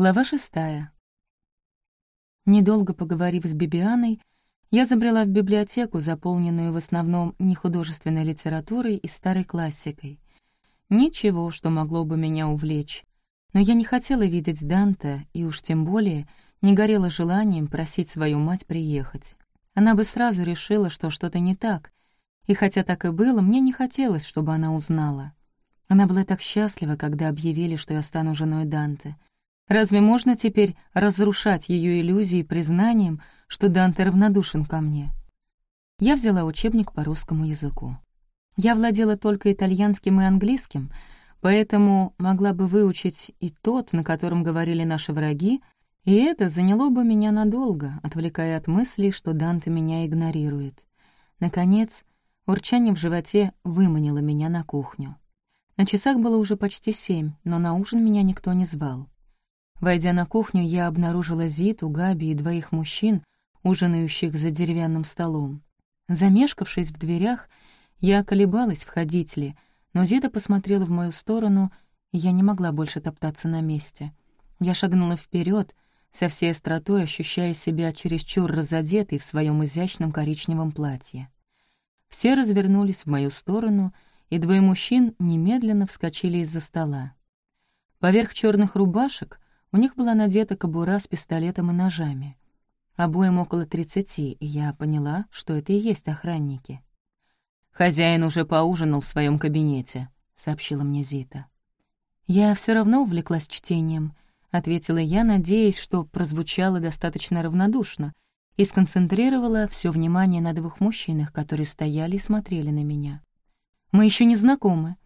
Глава шестая. Недолго поговорив с Бибианой, я забрела в библиотеку, заполненную в основном нехудожественной литературой и старой классикой. Ничего, что могло бы меня увлечь. Но я не хотела видеть Данте, и уж тем более не горела желанием просить свою мать приехать. Она бы сразу решила, что что-то не так, и хотя так и было, мне не хотелось, чтобы она узнала. Она была так счастлива, когда объявили, что я стану женой Данте — Разве можно теперь разрушать ее иллюзии признанием, что Данте равнодушен ко мне? Я взяла учебник по русскому языку. Я владела только итальянским и английским, поэтому могла бы выучить и тот, на котором говорили наши враги, и это заняло бы меня надолго, отвлекая от мыслей, что Данте меня игнорирует. Наконец, урчание в животе выманило меня на кухню. На часах было уже почти семь, но на ужин меня никто не звал. Войдя на кухню, я обнаружила Зиту, Габи и двоих мужчин, ужинающих за деревянным столом. Замешкавшись в дверях, я колебалась, входить ли, но Зита посмотрела в мою сторону, и я не могла больше топтаться на месте. Я шагнула вперед, со всей остротой ощущая себя чересчур разодетой в своем изящном коричневом платье. Все развернулись в мою сторону, и двое мужчин немедленно вскочили из-за стола. Поверх черных рубашек у них была надета кобура с пистолетом и ножами. Обоим около тридцати, и я поняла, что это и есть охранники. «Хозяин уже поужинал в своем кабинете», — сообщила мне Зита. «Я все равно увлеклась чтением», — ответила я, надеясь, что прозвучало достаточно равнодушно, и сконцентрировала все внимание на двух мужчинах, которые стояли и смотрели на меня. «Мы еще не знакомы»,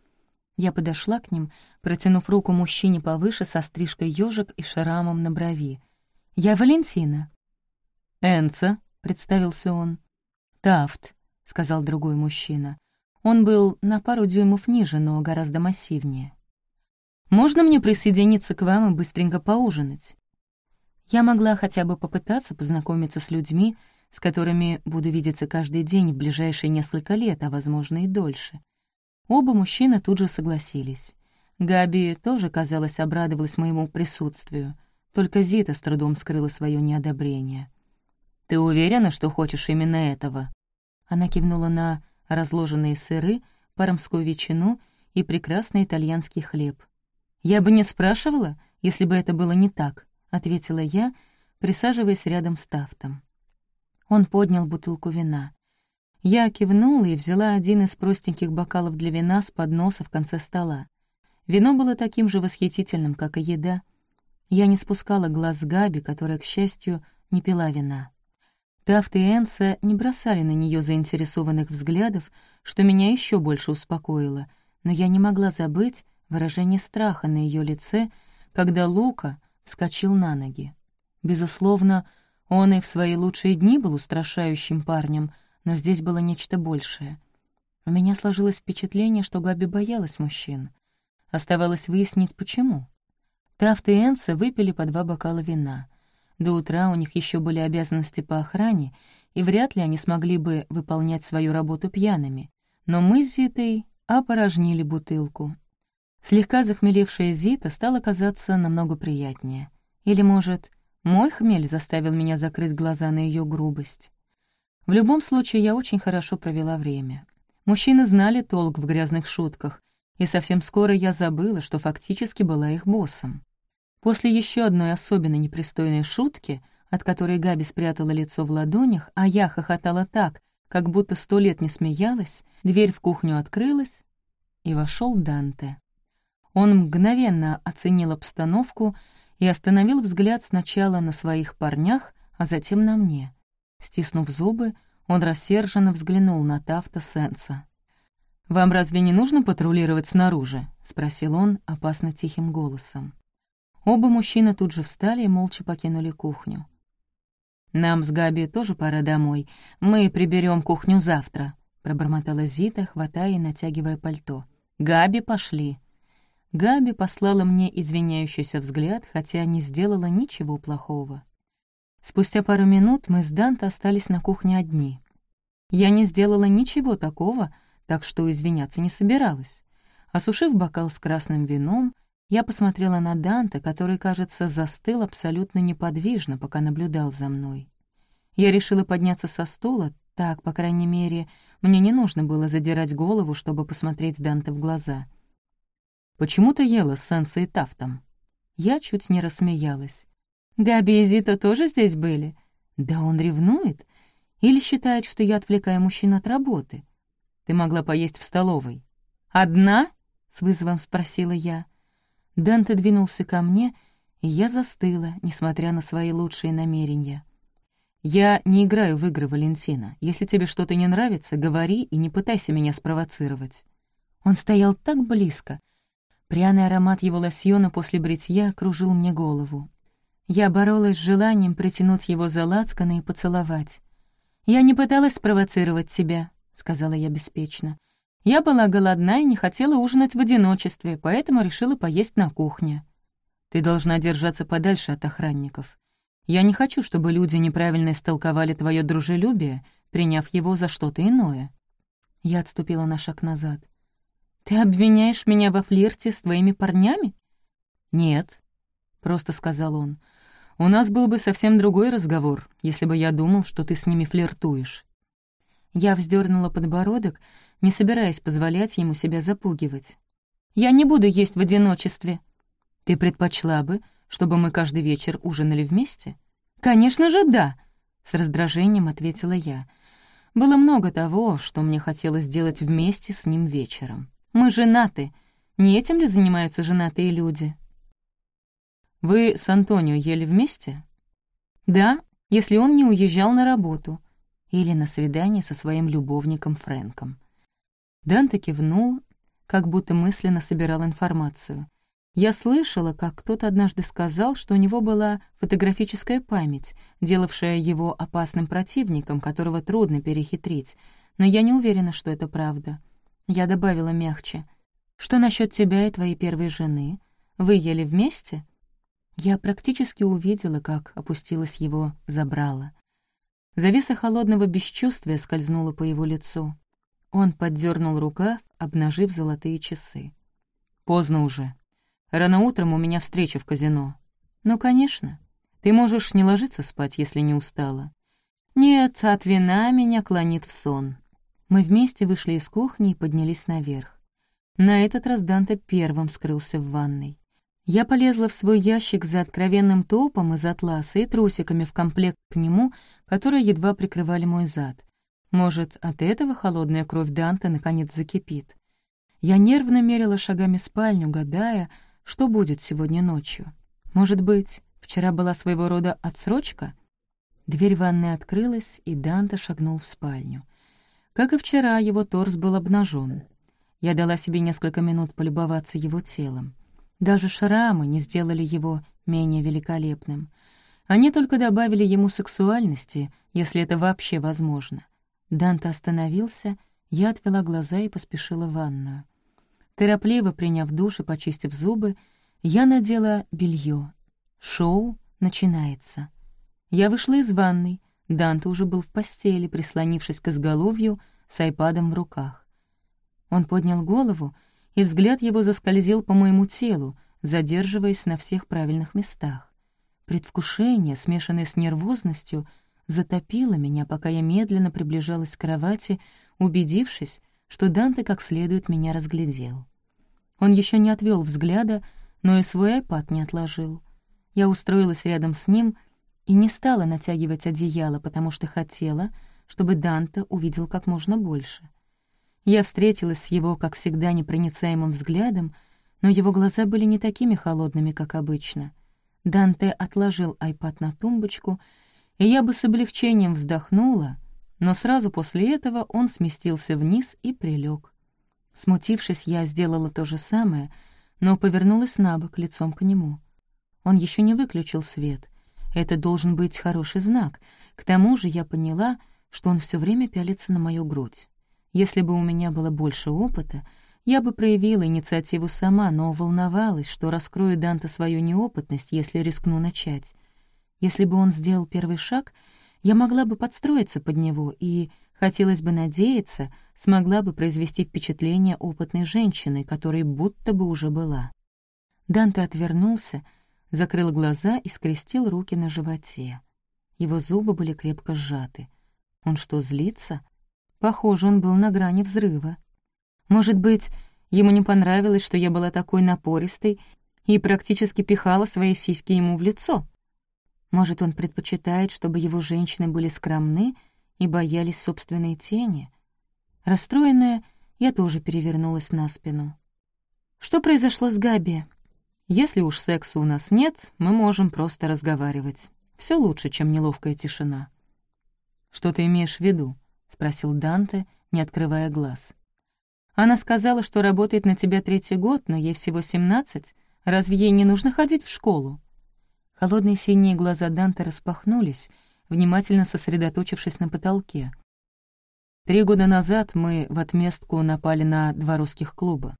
я подошла к ним, протянув руку мужчине повыше со стрижкой ёжик и шрамом на брови. «Я Валентина». «Энца», — представился он. «Тафт», — сказал другой мужчина. Он был на пару дюймов ниже, но гораздо массивнее. «Можно мне присоединиться к вам и быстренько поужинать?» Я могла хотя бы попытаться познакомиться с людьми, с которыми буду видеться каждый день в ближайшие несколько лет, а, возможно, и дольше. Оба мужчины тут же согласились. Габи тоже, казалось, обрадовалась моему присутствию. Только Зита с трудом скрыла свое неодобрение. «Ты уверена, что хочешь именно этого?» Она кивнула на разложенные сыры, пармскую ветчину и прекрасный итальянский хлеб. «Я бы не спрашивала, если бы это было не так», — ответила я, присаживаясь рядом с Тафтом. Он поднял бутылку вина. Я кивнула и взяла один из простеньких бокалов для вина с подноса в конце стола. Вино было таким же восхитительным, как и еда. Я не спускала глаз с Габи, которая, к счастью, не пила вина. Тафт и Энса не бросали на нее заинтересованных взглядов, что меня еще больше успокоило, но я не могла забыть выражение страха на ее лице, когда Лука вскочил на ноги. Безусловно, он и в свои лучшие дни был устрашающим парнем — но здесь было нечто большее. У меня сложилось впечатление, что Габи боялась мужчин. Оставалось выяснить, почему. Тафт и Энса выпили по два бокала вина. До утра у них еще были обязанности по охране, и вряд ли они смогли бы выполнять свою работу пьяными. Но мы с Зитой опорожнили бутылку. Слегка захмелевшая Зита стала казаться намного приятнее. Или, может, мой хмель заставил меня закрыть глаза на ее грубость. В любом случае, я очень хорошо провела время. Мужчины знали толк в грязных шутках, и совсем скоро я забыла, что фактически была их боссом. После еще одной особенно непристойной шутки, от которой Габи спрятала лицо в ладонях, а я хохотала так, как будто сто лет не смеялась, дверь в кухню открылась, и вошел Данте. Он мгновенно оценил обстановку и остановил взгляд сначала на своих парнях, а затем на мне — Стиснув зубы, он рассерженно взглянул на Тафта Сенса. «Вам разве не нужно патрулировать снаружи?» — спросил он опасно тихим голосом. Оба мужчины тут же встали и молча покинули кухню. «Нам с Габи тоже пора домой. Мы приберем кухню завтра», — пробормотала Зита, хватая и натягивая пальто. «Габи, пошли». Габи послала мне извиняющийся взгляд, хотя не сделала ничего плохого. Спустя пару минут мы с Данте остались на кухне одни. Я не сделала ничего такого, так что извиняться не собиралась. Осушив бокал с красным вином, Я посмотрела на Данта, который, кажется, застыл абсолютно неподвижно, пока наблюдал за мной. Я решила подняться со стула, так, по крайней мере, мне не нужно было задирать голову, чтобы посмотреть Данте в глаза. «Почему ты ела с Сенсой и Тафтом?» Я чуть не рассмеялась. «Габи и Зита тоже здесь были? Да он ревнует? Или считает, что я отвлекаю мужчин от работы? Ты могла поесть в столовой». «Одна?» — с вызовом спросила я. Данте двинулся ко мне, и я застыла, несмотря на свои лучшие намерения. «Я не играю в игры, Валентина. Если тебе что-то не нравится, говори и не пытайся меня спровоцировать». Он стоял так близко. Пряный аромат его лосьона после бритья кружил мне голову. Я боролась с желанием притянуть его за лацканы и поцеловать. «Я не пыталась спровоцировать себя», — сказала я беспечно. «Я была голодна и не хотела ужинать в одиночестве, поэтому решила поесть на кухне». «Ты должна держаться подальше от охранников. Я не хочу, чтобы люди неправильно истолковали твое дружелюбие, приняв его за что-то иное». Я отступила на шаг назад. «Ты обвиняешь меня во флирте с твоими парнями?» «Нет», — просто сказал он. «У нас был бы совсем другой разговор, если бы я думал, что ты с ними флиртуешь». Я вздернула подбородок, не собираясь позволять ему себя запугивать. «Я не буду есть в одиночестве». «Ты предпочла бы, чтобы мы каждый вечер ужинали вместе?» «Конечно же, да!» — с раздражением ответила я. Было много того, что мне хотелось сделать вместе с ним вечером. Мы женаты. Не этим ли занимаются женатые люди? Вы с Антонио ели вместе? Да, если он не уезжал на работу. Или на свидание со своим любовником Фрэнком. Данте кивнул, как будто мысленно собирал информацию. Я слышала, как кто-то однажды сказал, что у него была фотографическая память, делавшая его опасным противником, которого трудно перехитрить, но я не уверена, что это правда. Я добавила мягче. «Что насчет тебя и твоей первой жены? Вы ели вместе?» Я практически увидела, как опустилась его забрала. Завеса холодного бесчувствия скользнула по его лицу. Он поддернул рукав, обнажив золотые часы. «Поздно уже. Рано утром у меня встреча в казино». «Ну, конечно. Ты можешь не ложиться спать, если не устала». «Нет, от вина меня клонит в сон. Мы вместе вышли из кухни и поднялись наверх. На этот раз Данте первым скрылся в ванной. Я полезла в свой ящик за откровенным топом из атласа и трусиками в комплект к нему, которые едва прикрывали мой зад. Может, от этого холодная кровь Данте наконец закипит. Я нервно мерила шагами спальню, гадая, что будет сегодня ночью. Может быть, вчера была своего рода отсрочка? Дверь ванной открылась, и Данте шагнул в спальню. Как и вчера, его торс был обнажен. Я дала себе несколько минут полюбоваться его телом. Даже шрамы не сделали его менее великолепным. Они только добавили ему сексуальности, если это вообще возможно. Данте остановился, я отвела глаза и поспешила в ванную. Торопливо приняв душ и почистив зубы, я надела белье. Шоу начинается. Я вышла из ванной, Данте уже был в постели, прислонившись к изголовью с айпадом в руках. Он поднял голову, и взгляд его заскользил по моему телу, задерживаясь на всех правильных местах. Предвкушение, смешанное с нервозностью, затопило меня, пока я медленно приближалась к кровати, убедившись, что Данте как следует меня разглядел. Он еще не отвел взгляда, но и свой айпад не отложил. Я устроилась рядом с ним — и не стала натягивать одеяло, потому что хотела, чтобы Данте увидел как можно больше. Я встретилась с его, как всегда, непроницаемым взглядом, но его глаза были не такими холодными, как обычно. Данте отложил айпад на тумбочку, и я бы с облегчением вздохнула, но сразу после этого он сместился вниз и прилег. Смутившись, я сделала то же самое, но повернулась на бок лицом к нему. Он еще не выключил свет, это должен быть хороший знак. К тому же я поняла, что он все время пялится на мою грудь. Если бы у меня было больше опыта, я бы проявила инициативу сама, но волновалась, что раскрою Данте свою неопытность, если рискну начать. Если бы он сделал первый шаг, я могла бы подстроиться под него и, хотелось бы надеяться, смогла бы произвести впечатление опытной женщины, которой будто бы уже была. Данте отвернулся, закрыл глаза и скрестил руки на животе. Его зубы были крепко сжаты. Он что, злится? Похоже, он был на грани взрыва. Может быть, ему не понравилось, что я была такой напористой и практически пихала свои сиськи ему в лицо. Может, он предпочитает, чтобы его женщины были скромны и боялись собственной тени? Расстроенная, я тоже перевернулась на спину. Что произошло с Габи? Если уж секса у нас нет, мы можем просто разговаривать. Все лучше, чем неловкая тишина. «Что ты имеешь в виду?» — спросил Данте, не открывая глаз. «Она сказала, что работает на тебя третий год, но ей всего семнадцать. Разве ей не нужно ходить в школу?» Холодные синие глаза Данте распахнулись, внимательно сосредоточившись на потолке. Три года назад мы в отместку напали на два русских клуба.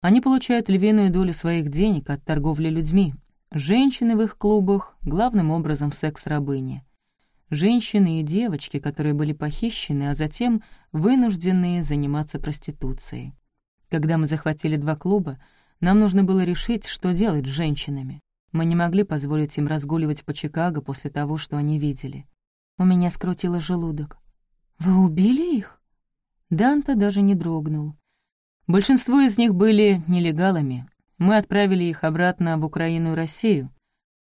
Они получают львиную долю своих денег от торговли людьми. Женщины в их клубах — главным образом секс-рабыни. Женщины и девочки, которые были похищены, а затем вынуждены заниматься проституцией. Когда мы захватили два клуба, нам нужно было решить, что делать с женщинами. Мы не могли позволить им разгуливать по Чикаго после того, что они видели. У меня скрутило желудок. «Вы убили их?» Данта даже не дрогнул. Большинство из них были нелегалами. Мы отправили их обратно в Украину и Россию.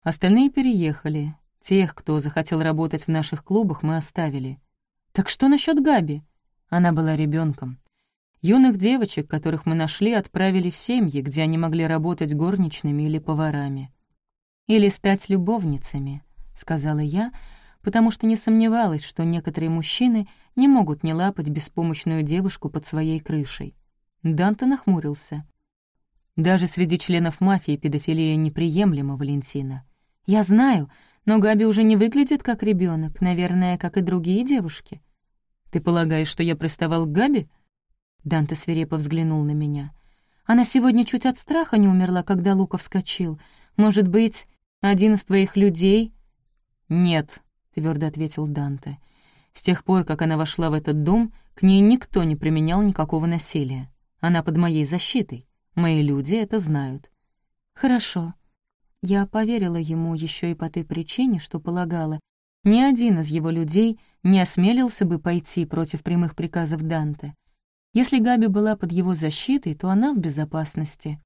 Остальные переехали. Тех, кто захотел работать в наших клубах, мы оставили. Так что насчет Габи? Она была ребенком. Юных девочек, которых мы нашли, отправили в семьи, где они могли работать горничными или поварами. «Или стать любовницами», — сказала я, потому что не сомневалась, что некоторые мужчины не могут не лапать беспомощную девушку под своей крышей. Данте нахмурился. «Даже среди членов мафии педофилия неприемлема, Валентина. Я знаю, но Габи уже не выглядит как ребенок, наверное, как и другие девушки. Ты полагаешь, что я приставал к Габи?» Данте свирепо взглянул на меня. «Она сегодня чуть от страха не умерла, когда Лука вскочил. Может быть, один из твоих людей...» «Нет», — твердо ответил Данте. «С тех пор, как она вошла в этот дом, к ней никто не применял никакого насилия. Она под моей защитой. Мои люди это знают». «Хорошо». Я поверила ему еще и по той причине, что полагала, ни один из его людей не осмелился бы пойти против прямых приказов Данте. Если Габи была под его защитой, то она в безопасности.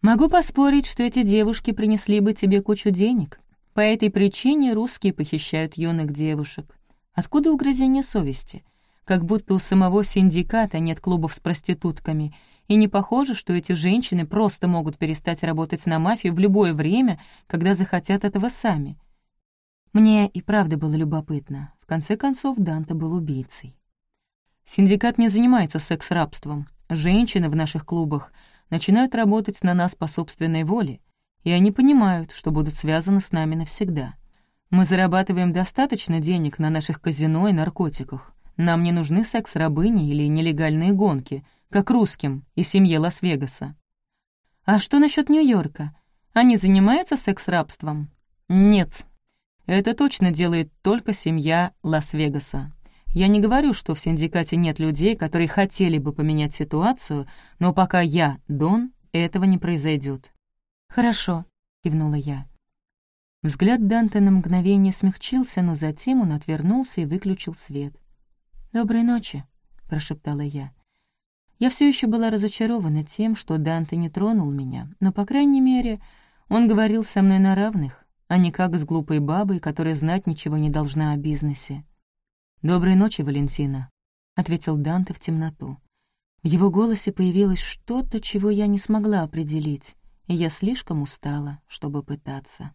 Могу поспорить, что эти девушки принесли бы тебе кучу денег. По этой причине русские похищают юных девушек. Откуда угрызение совести? Как будто у самого синдиката нет клубов с проститутками, и не похоже, что эти женщины просто могут перестать работать на мафию в любое время, когда захотят этого сами. Мне и правда было любопытно. В конце концов, Данта был убийцей. Синдикат не занимается секс-рабством. Женщины в наших клубах начинают работать на нас по собственной воле, и они понимают, что будут связаны с нами навсегда. Мы зарабатываем достаточно денег на наших казино и наркотиках. Нам не нужны секс-рабыни или нелегальные гонки, как русским и семье Лас-Вегаса. А что насчет Нью-Йорка? Они занимаются секс-рабством? Нет. Это точно делает только семья Лас-Вегаса. Я не говорю, что в синдикате нет людей, которые хотели бы поменять ситуацию, но пока я Дон, этого не произойдет. «Хорошо», — кивнула я. Взгляд Данте на мгновение смягчился, но затем он отвернулся и выключил свет. «Доброй ночи», — прошептала я. Я все еще была разочарована тем, что Данте не тронул меня, но, по крайней мере, он говорил со мной на равных, а не как с глупой бабой, которая знать ничего не должна о бизнесе. «Доброй ночи, Валентина», — ответил Данте в темноту. В его голосе появилось что-то, чего я не смогла определить, и я слишком устала, чтобы пытаться.